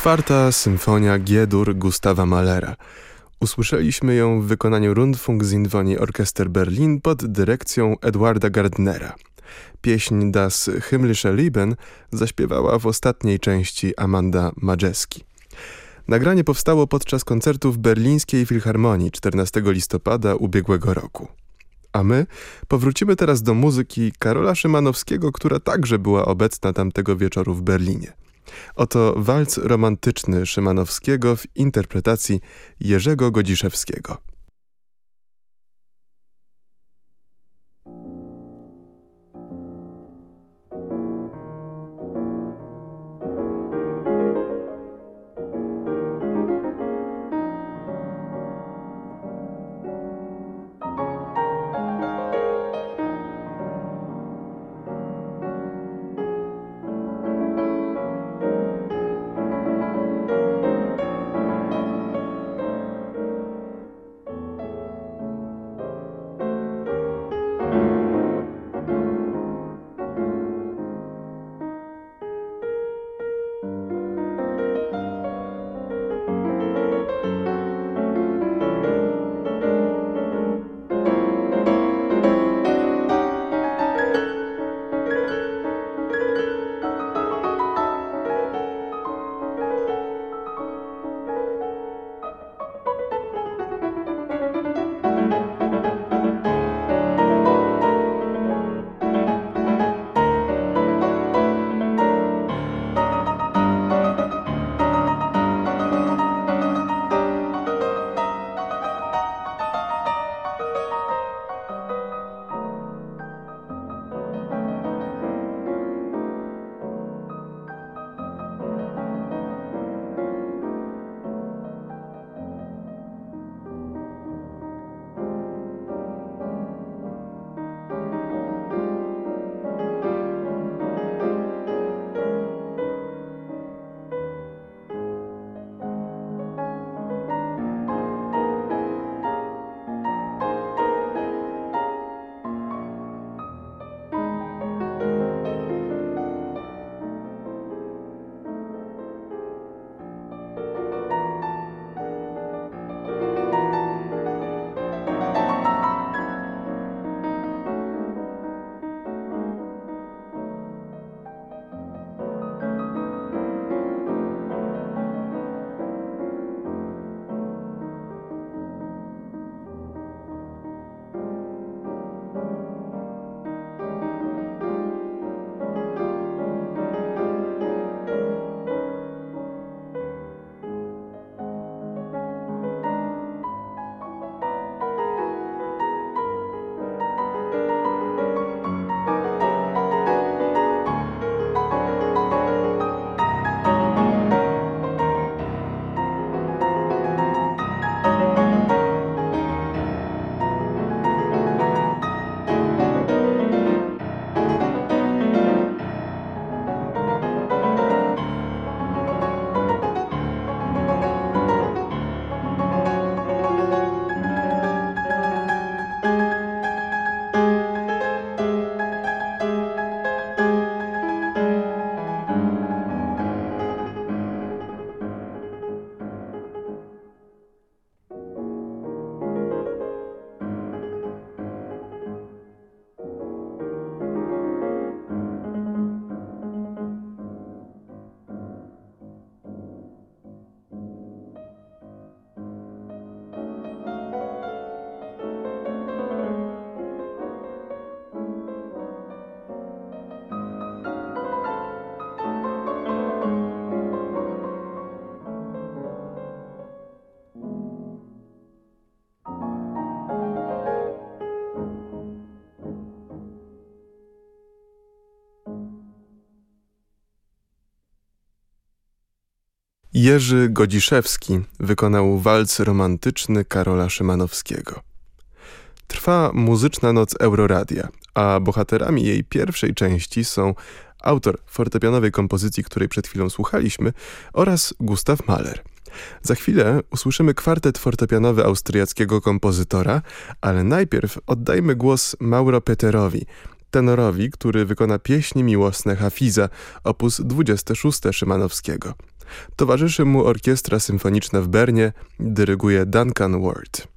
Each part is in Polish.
Czwarta symfonia G-dur Gustawa Mahlera. Usłyszeliśmy ją w wykonaniu Rundfunk Sinfonie Orchester Berlin pod dyrekcją Edwarda Gardnera. Pieśń Das Himmlische Lieben zaśpiewała w ostatniej części Amanda Majeski. Nagranie powstało podczas koncertu w Berlińskiej Filharmonii 14 listopada ubiegłego roku. A my powrócimy teraz do muzyki Karola Szymanowskiego, która także była obecna tamtego wieczoru w Berlinie. Oto walc romantyczny Szymanowskiego w interpretacji Jerzego Godziszewskiego. Jerzy Godziszewski wykonał walc romantyczny Karola Szymanowskiego. Trwa muzyczna noc Euroradia, a bohaterami jej pierwszej części są autor fortepianowej kompozycji, której przed chwilą słuchaliśmy, oraz Gustav Mahler. Za chwilę usłyszymy kwartet fortepianowy austriackiego kompozytora, ale najpierw oddajmy głos Mauro Peterowi, tenorowi, który wykona pieśni miłosne Hafiza, opus 26 Szymanowskiego. Towarzyszy mu Orkiestra Symfoniczna w Bernie, dyryguje Duncan Ward.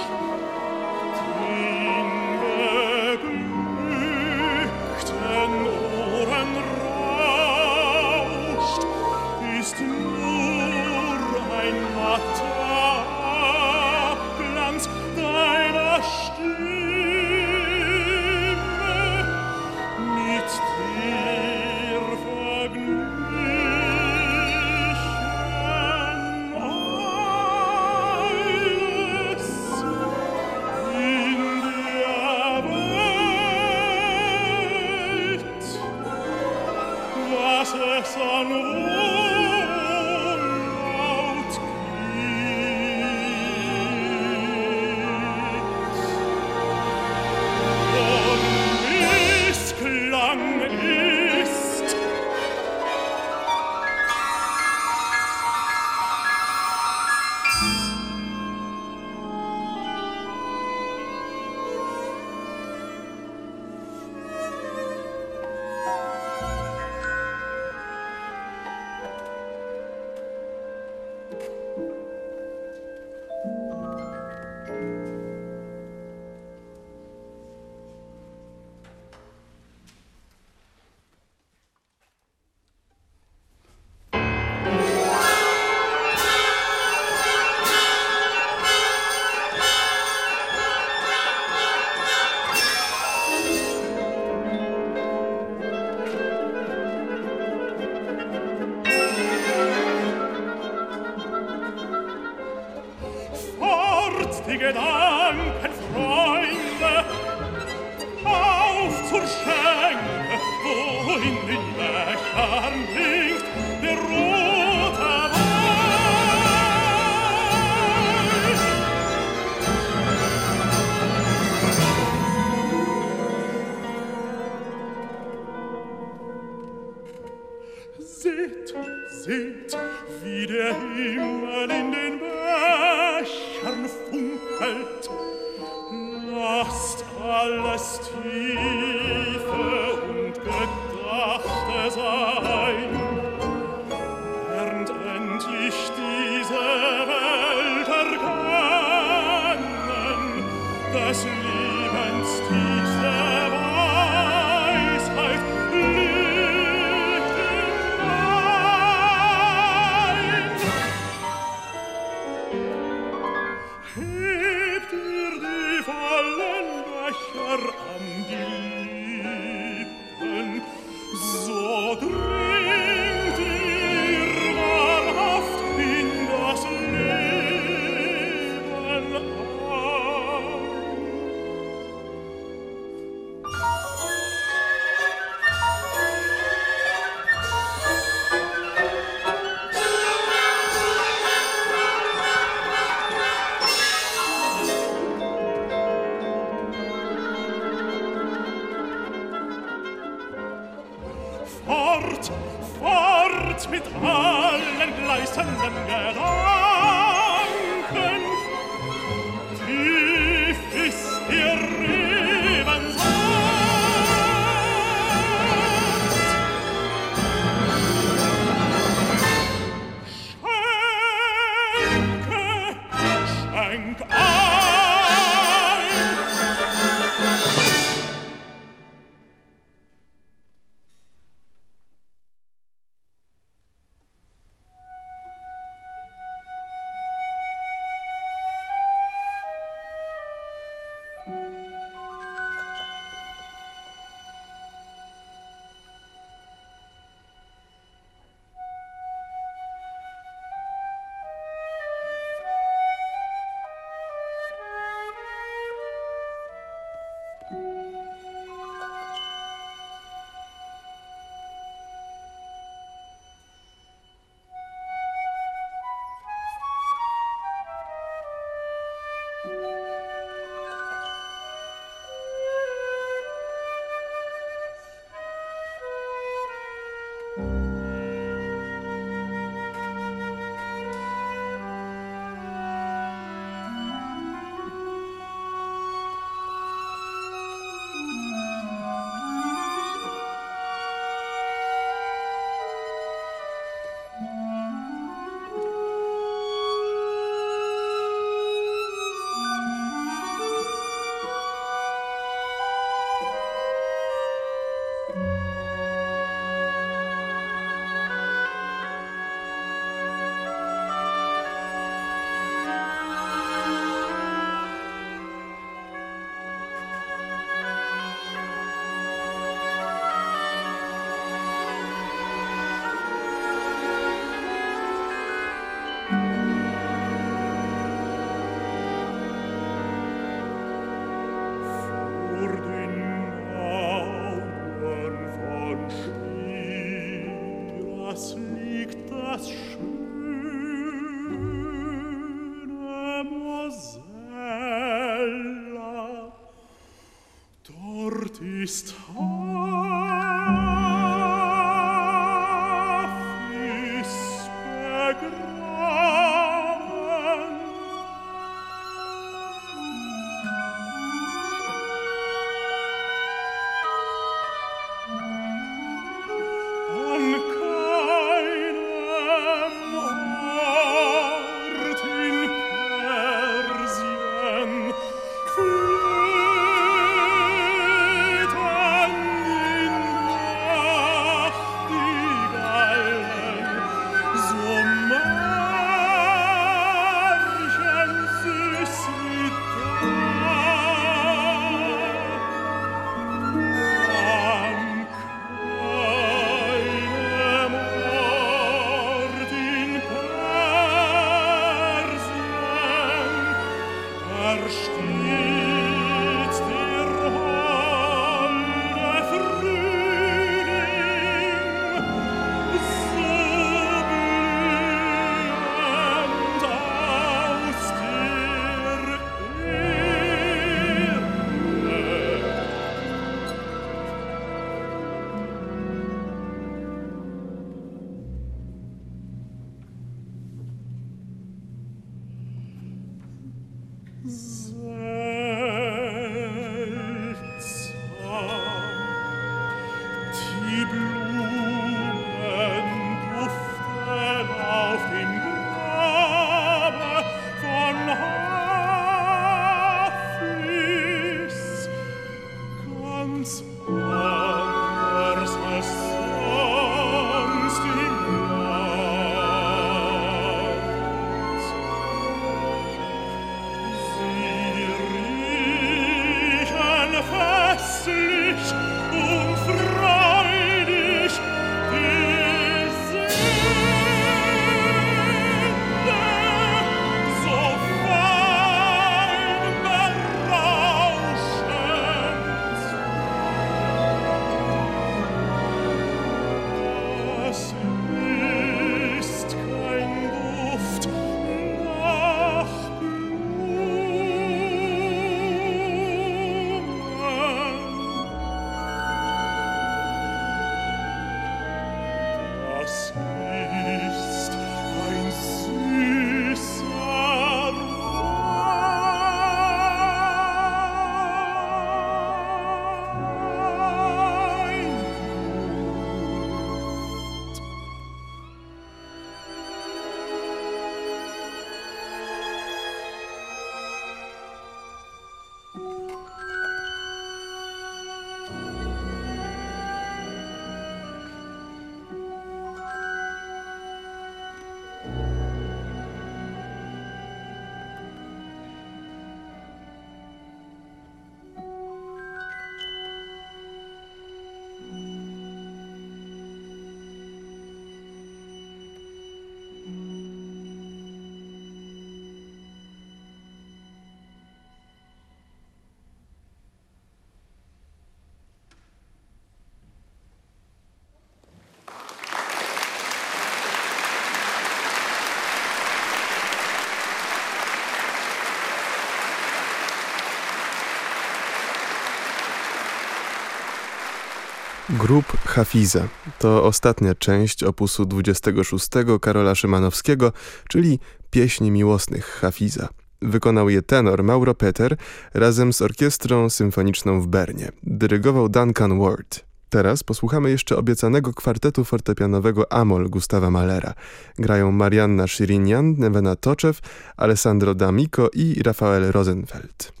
Grup Hafiza to ostatnia część opusu 26 Karola Szymanowskiego, czyli Pieśni Miłosnych Hafiza. Wykonał je tenor Mauro Peter razem z Orkiestrą Symfoniczną w Bernie. Dyrygował Duncan Ward. Teraz posłuchamy jeszcze obiecanego kwartetu fortepianowego Amol Gustawa Malera. Grają Marianna Szyrinian, Nevena Toczew, Alessandro D'Amico i Rafael Rosenfeld.